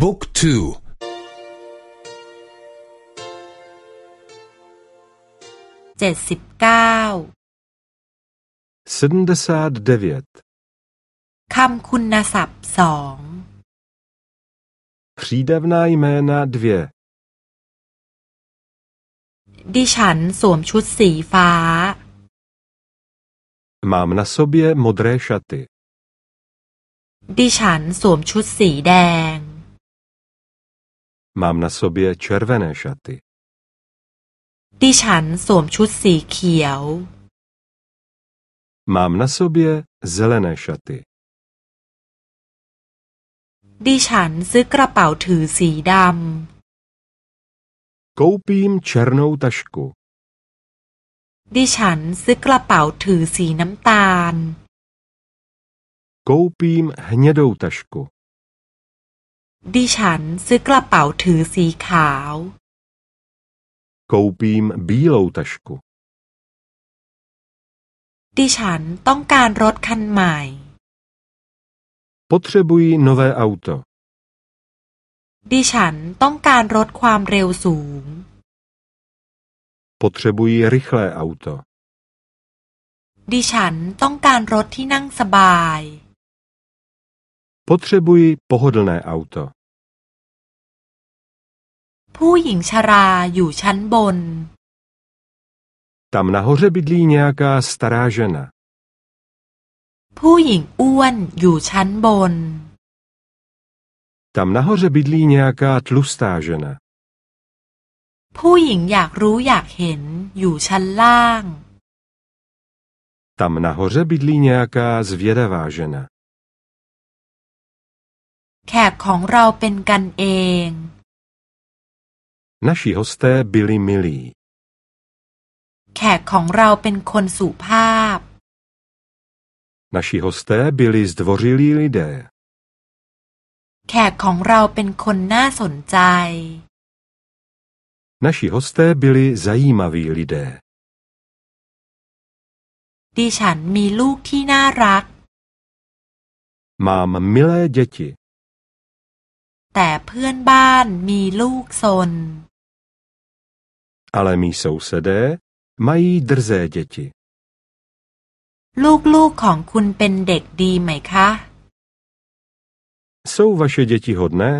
บุ๊กทูเจ็ดสิบเก้าคำคุณศัพท์สอง Přídavná jména dvě. ดิฉันสวมชุดสีฟ้า Mám na sobě modré šaty. ดิฉันสวมชุดสีแดง Mám na sobě červené šaty. ดิฉันสวมชุดสีเขียว Mám na sobě zelené šaty. ดิฉันซื้อกระเป๋าถือสีดำ Koupím černou tašku. ดิฉันซื้อกระเป๋าถือสีน้ำตาล Koupím hnědou tašku. ดิฉันซื้อกระเป๋าถือสีขาว Koupím bílou tašku. ดิฉันต้องการรถคันใหม่ Potřebuji nové auto. ดิฉันต้องการรถความเร็วสูง Potřebuji rychlé auto. ดิฉันต้องการรถที่นั่งสบาย Potřebuji pohodlné auto. ผู้หญิงชราอยู่ชั้นบน Tam nahoře bydlí nějaká stará žena. ผู้หญิงอ้วนอยู่ชั้นบน Tam nahoře bydlí nějaká tlustá žena. ผู้หญิงอยากรู้อยากเห็นอยู่ชั้นล่าง Tam nahoře bydlí nějaká zvědavá žena. แขกของเราเป็นกันเอง Naši hosté byli milí. แขกของเราเป็นคนสุภาพ Naši hosté byli zdvořilí lidé. แขกของเราเป็นคนน่าสนใจ Naši hosté byli zajímaví lidé. ดิฉันมีลูกที่น่ารัก Mám milé děti. แต่เพื่อนบ้านมีลูกซน Ale mý sousedé mají drzé děti. ลูกๆของคุณเป็นเด็กดีไหมคะ Jsou vaše děti hodné?